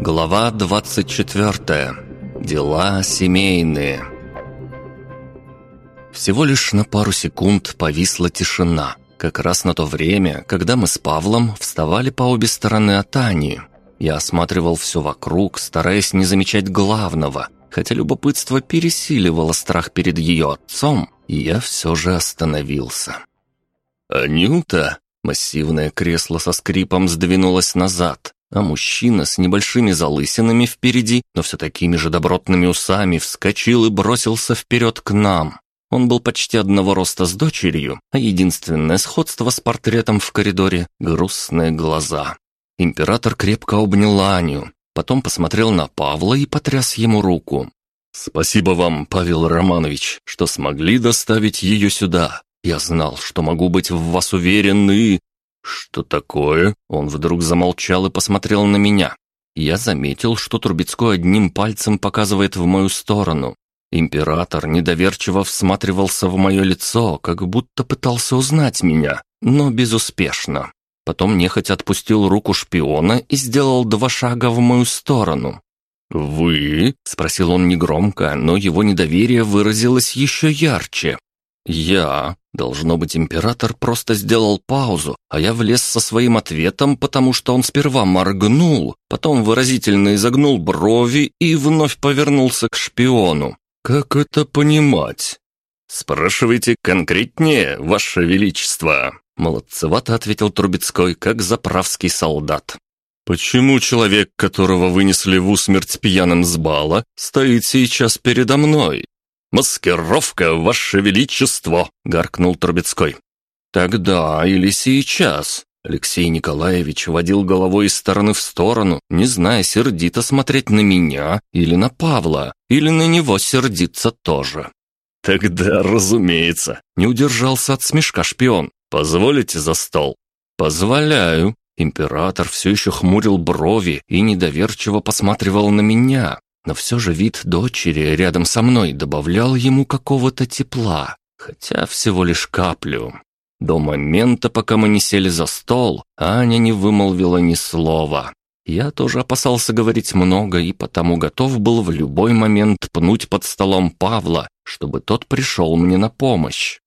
Глава 24. Дела семейные. Всего лишь на пару секунд повисла тишина. Как раз на то время, когда мы с Павлом вставали по обе стороны от Ани. Я осматривал все вокруг, стараясь не замечать главного, хотя любопытство пересиливало страх перед ее отцом, и я все же остановился. «Анюта!» Массивное кресло со скрипом сдвинулось назад, а мужчина с небольшими залысинами впереди, но все такими же добротными усами, вскочил и бросился вперед к нам. Он был почти одного роста с дочерью, а единственное сходство с портретом в коридоре — грустные глаза. Император крепко обнял Аню, потом посмотрел на Павла и потряс ему руку. «Спасибо вам, Павел Романович, что смогли доставить ее сюда. Я знал, что могу быть в вас уверен и...» «Что такое?» Он вдруг замолчал и посмотрел на меня. Я заметил, что Трубецкой одним пальцем показывает в мою сторону. Император недоверчиво всматривался в мое лицо, как будто пытался узнать меня, но безуспешно. Потом нехотя отпустил руку шпиона и сделал два шага в мою сторону. «Вы?» — спросил он негромко, но его недоверие выразилось еще ярче. «Я...» Должно быть, император просто сделал паузу, а я влез со своим ответом, потому что он сперва моргнул, потом выразительно изогнул брови и вновь повернулся к шпиону. «Как это понимать?» «Спрашивайте конкретнее, Ваше Величество», — молодцевато ответил Трубецкой, как заправский солдат. «Почему человек, которого вынесли в усмерть пьяным с бала, стоит сейчас передо мной?» «Маскировка, ваше величество!» — гаркнул Трубецкой. «Тогда или сейчас?» Алексей Николаевич водил головой из стороны в сторону, не зная, сердито смотреть на меня или на Павла, или на него сердиться тоже. «Тогда, разумеется», — не удержался от смешка шпион. «Позволите за стол?» «Позволяю». Император все еще хмурил брови и недоверчиво посматривал на меня но все же вид дочери рядом со мной добавлял ему какого-то тепла, хотя всего лишь каплю. До момента, пока мы не сели за стол, Аня не вымолвила ни слова. Я тоже опасался говорить много и потому готов был в любой момент пнуть под столом Павла, чтобы тот пришел мне на помощь.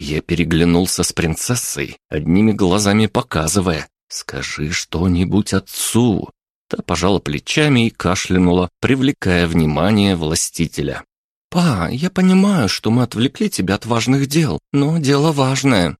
Я переглянулся с принцессой, одними глазами показывая «Скажи что-нибудь отцу, Та пожала плечами и кашлянула, привлекая внимание властителя. «Па, я понимаю, что мы отвлекли тебя от важных дел, но дело важное».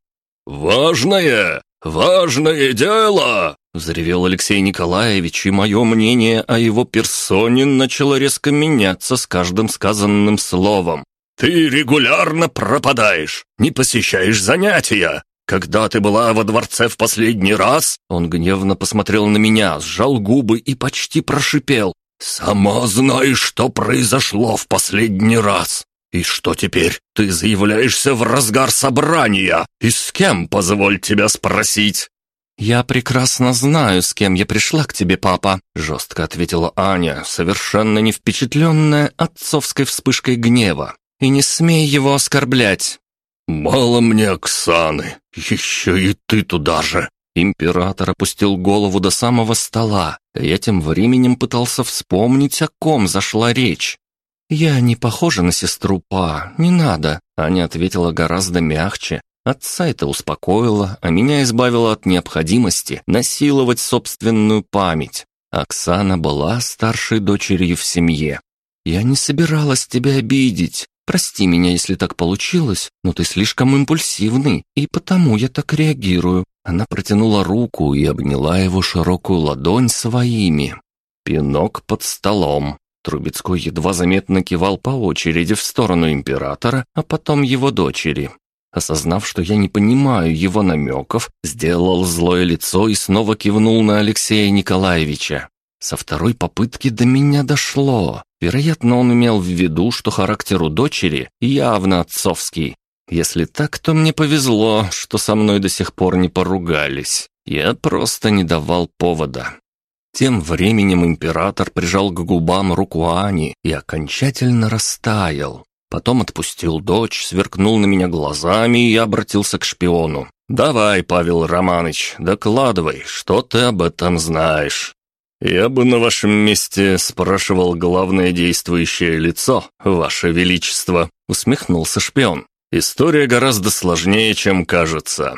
«Важное? Важное дело!» Взревел Алексей Николаевич, и мое мнение о его персоне начало резко меняться с каждым сказанным словом. «Ты регулярно пропадаешь, не посещаешь занятия, «Когда ты была во дворце в последний раз?» Он гневно посмотрел на меня, сжал губы и почти прошипел. «Сама знаешь, что произошло в последний раз. И что теперь? Ты заявляешься в разгар собрания. И с кем, позволь тебя спросить?» «Я прекрасно знаю, с кем я пришла к тебе, папа», — жестко ответила Аня, совершенно не впечатленная отцовской вспышкой гнева. «И не смей его оскорблять. «Мало мне Оксаны, еще и ты туда же!» Император опустил голову до самого стола, а я тем временем пытался вспомнить, о ком зашла речь. «Я не похожа на сестру Па, не надо», — Аня ответила гораздо мягче. Отца это успокоило, а меня избавило от необходимости насиловать собственную память. Оксана была старшей дочерью в семье. «Я не собиралась тебя обидеть. Прости меня, если так получилось, но ты слишком импульсивный, и потому я так реагирую». Она протянула руку и обняла его широкую ладонь своими. Пинок под столом. Трубецкой едва заметно кивал по очереди в сторону императора, а потом его дочери. Осознав, что я не понимаю его намеков, сделал злое лицо и снова кивнул на Алексея Николаевича. Со второй попытки до меня дошло. Вероятно, он имел в виду, что характер у дочери явно отцовский. Если так, то мне повезло, что со мной до сих пор не поругались. Я просто не давал повода. Тем временем император прижал к губам руку Ани и окончательно растаял. Потом отпустил дочь, сверкнул на меня глазами и обратился к шпиону. «Давай, Павел Романович, докладывай, что ты об этом знаешь?» «Я бы на вашем месте спрашивал главное действующее лицо, ваше величество», — усмехнулся шпион. «История гораздо сложнее, чем кажется.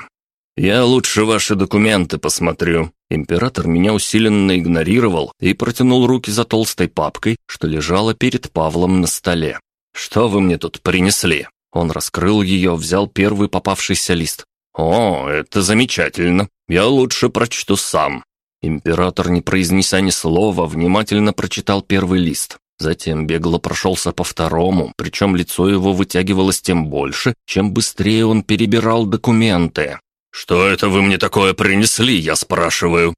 Я лучше ваши документы посмотрю». Император меня усиленно игнорировал и протянул руки за толстой папкой, что лежала перед Павлом на столе. «Что вы мне тут принесли?» Он раскрыл ее, взял первый попавшийся лист. «О, это замечательно. Я лучше прочту сам». Император, не произнеся ни слова, внимательно прочитал первый лист. Затем бегло прошелся по второму, причем лицо его вытягивалось тем больше, чем быстрее он перебирал документы. «Что это вы мне такое принесли, я спрашиваю?»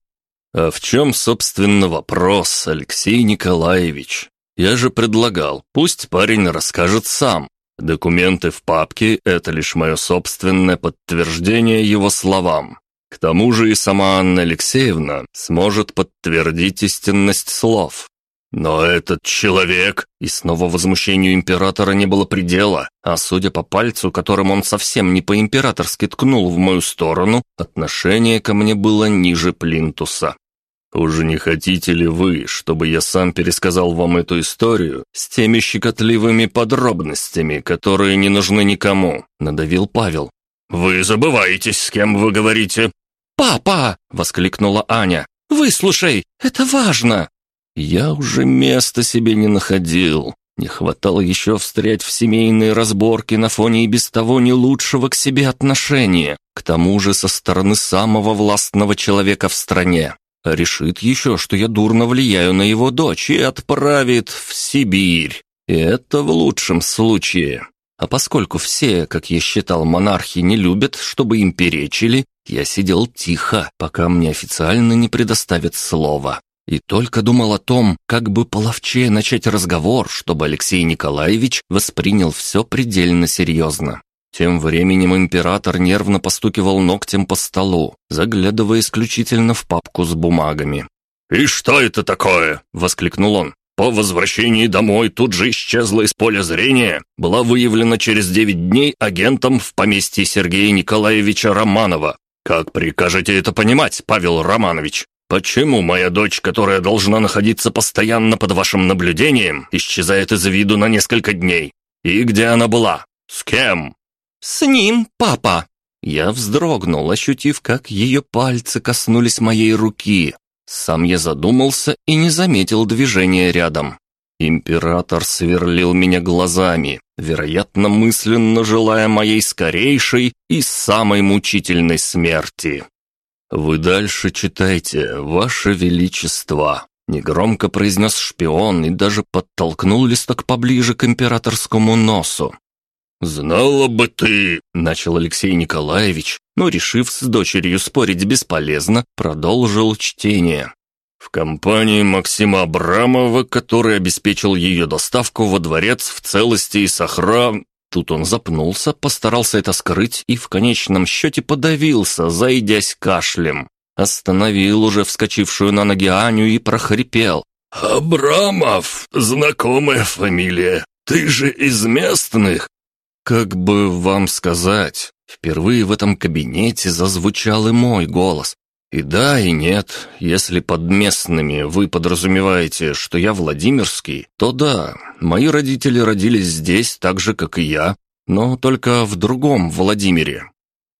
«А в чем, собственно, вопрос, Алексей Николаевич? Я же предлагал, пусть парень расскажет сам. Документы в папке – это лишь мое собственное подтверждение его словам. К тому же и сама Анна Алексеевна сможет подтвердить истинность слов. Но этот человек... И снова возмущению императора не было предела, а судя по пальцу, которым он совсем не по-императорски ткнул в мою сторону, отношение ко мне было ниже плинтуса. «Уже не хотите ли вы, чтобы я сам пересказал вам эту историю с теми щекотливыми подробностями, которые не нужны никому?» — надавил Павел. «Вы забываетесь, с кем вы говорите?» «Папа!» — воскликнула Аня. «Выслушай, это важно!» Я уже места себе не находил. Не хватало еще встрять в семейные разборки на фоне и без того не лучшего к себе отношения, к тому же со стороны самого властного человека в стране. Решит еще, что я дурно влияю на его дочь и отправит в Сибирь. И это в лучшем случае. А поскольку все, как я считал, монархи не любят, чтобы им перечили, я сидел тихо, пока мне официально не предоставят слова. И только думал о том, как бы половчее начать разговор, чтобы Алексей Николаевич воспринял все предельно серьезно. Тем временем император нервно постукивал ногтем по столу, заглядывая исключительно в папку с бумагами. «И что это такое?» — воскликнул он. По возвращении домой тут же исчезла из поля зрения, была выявлена через девять дней агентом в поместье Сергея Николаевича Романова. Как прикажете это понимать, Павел Романович? Почему моя дочь, которая должна находиться постоянно под вашим наблюдением, исчезает из виду на несколько дней? И где она была? С кем? С ним, папа. Я вздрогнул, ощутив, как ее пальцы коснулись моей руки. Сам я задумался и не заметил движения рядом. Император сверлил меня глазами, вероятно, мысленно желая моей скорейшей и самой мучительной смерти. «Вы дальше читайте, Ваше Величество», — негромко произнес шпион и даже подтолкнул листок поближе к императорскому носу. «Знала бы ты!» — начал Алексей Николаевич, но, решив с дочерью спорить бесполезно, продолжил чтение. В компании Максима Абрамова, который обеспечил ее доставку во дворец в целости и сохра... Тут он запнулся, постарался это скрыть и в конечном счете подавился, зайдясь кашлем. Остановил уже вскочившую на ноги Аню и прохрипел. «Абрамов, знакомая фамилия. Ты же из местных?» Как бы вам сказать, впервые в этом кабинете зазвучал и мой голос. И да, и нет. Если под местными вы подразумеваете, что я Владимирский, то да, мои родители родились здесь так же, как и я, но только в другом Владимире.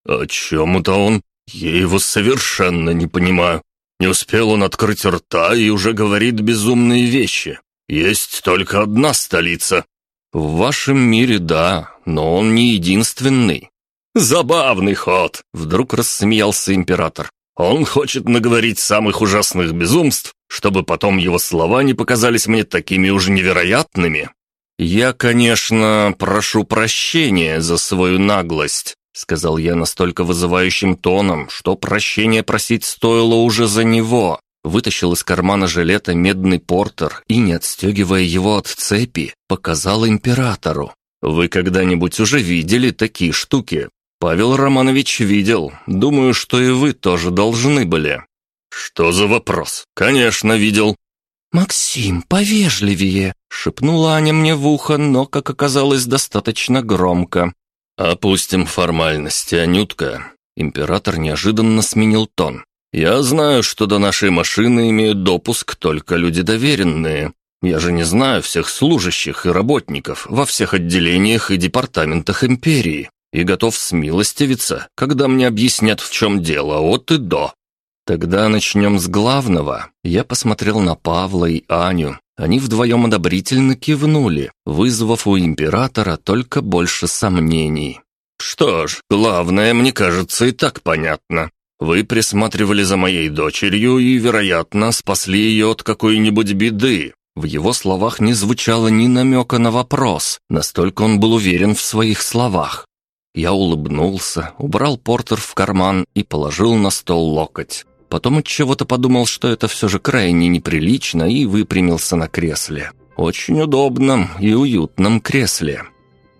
О чем это он? Я его совершенно не понимаю. Не успел он открыть рта и уже говорит безумные вещи. Есть только одна столица. В вашем мире да, но он не единственный. Забавный ход, вдруг рассмеялся император. Он хочет наговорить самых ужасных безумств, чтобы потом его слова не показались мне такими уж невероятными. Я, конечно, прошу прощения за свою наглость, сказал я настолько вызывающим тоном, что прощения просить стоило уже за него. Вытащил из кармана жилета медный портер и, не отстегивая его от цепи, показал императору. Вы когда-нибудь уже видели такие штуки? Павел Романович видел. Думаю, что и вы тоже должны были. Что за вопрос? Конечно, видел. Максим, повежливее, шепнула Аня мне в ухо, но, как оказалось, достаточно громко. Опустим формальности, Анютка. Император неожиданно сменил тон. «Я знаю, что до нашей машины имеют допуск только люди доверенные. Я же не знаю всех служащих и работников во всех отделениях и департаментах империи и готов смилостивиться, когда мне объяснят, в чем дело от и до. Тогда начнем с главного. Я посмотрел на Павла и Аню. Они вдвоем одобрительно кивнули, вызвав у императора только больше сомнений. «Что ж, главное, мне кажется, и так понятно. Вы присматривали за моей дочерью и, вероятно, спасли ее от какой-нибудь беды». В его словах не звучало ни намека на вопрос, настолько он был уверен в своих словах. Я улыбнулся, убрал портер в карман и положил на стол локоть. Потом от чего-то подумал, что это все же крайне неприлично и выпрямился на кресле. Очень удобном и уютном кресле.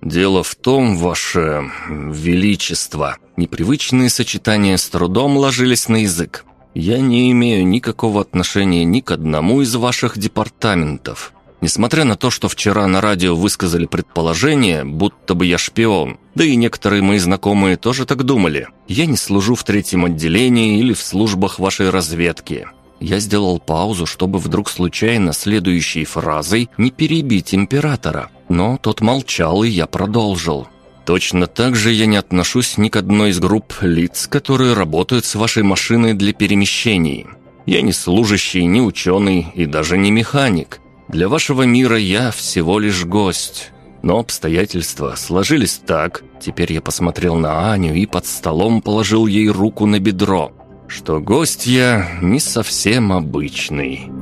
Дело в том, ваше величество, непривычные сочетания с трудом ложились на язык. Я не имею никакого отношения ни к одному из ваших департаментов. Несмотря на то, что вчера на радио высказали предположение, будто бы я шпион, да и некоторые мои знакомые тоже так думали, я не служу в третьем отделении или в службах вашей разведки. Я сделал паузу, чтобы вдруг случайно следующей фразой не перебить императора, но тот молчал, и я продолжил. Точно так же я не отношусь ни к одной из групп лиц, которые работают с вашей машиной для перемещений. Я не служащий, не ученый и даже не механик. Для вашего мира я всего лишь гость. Но обстоятельства сложились так. Теперь я посмотрел на Аню и под столом положил ей руку на бедро, что гость я не совсем обычный».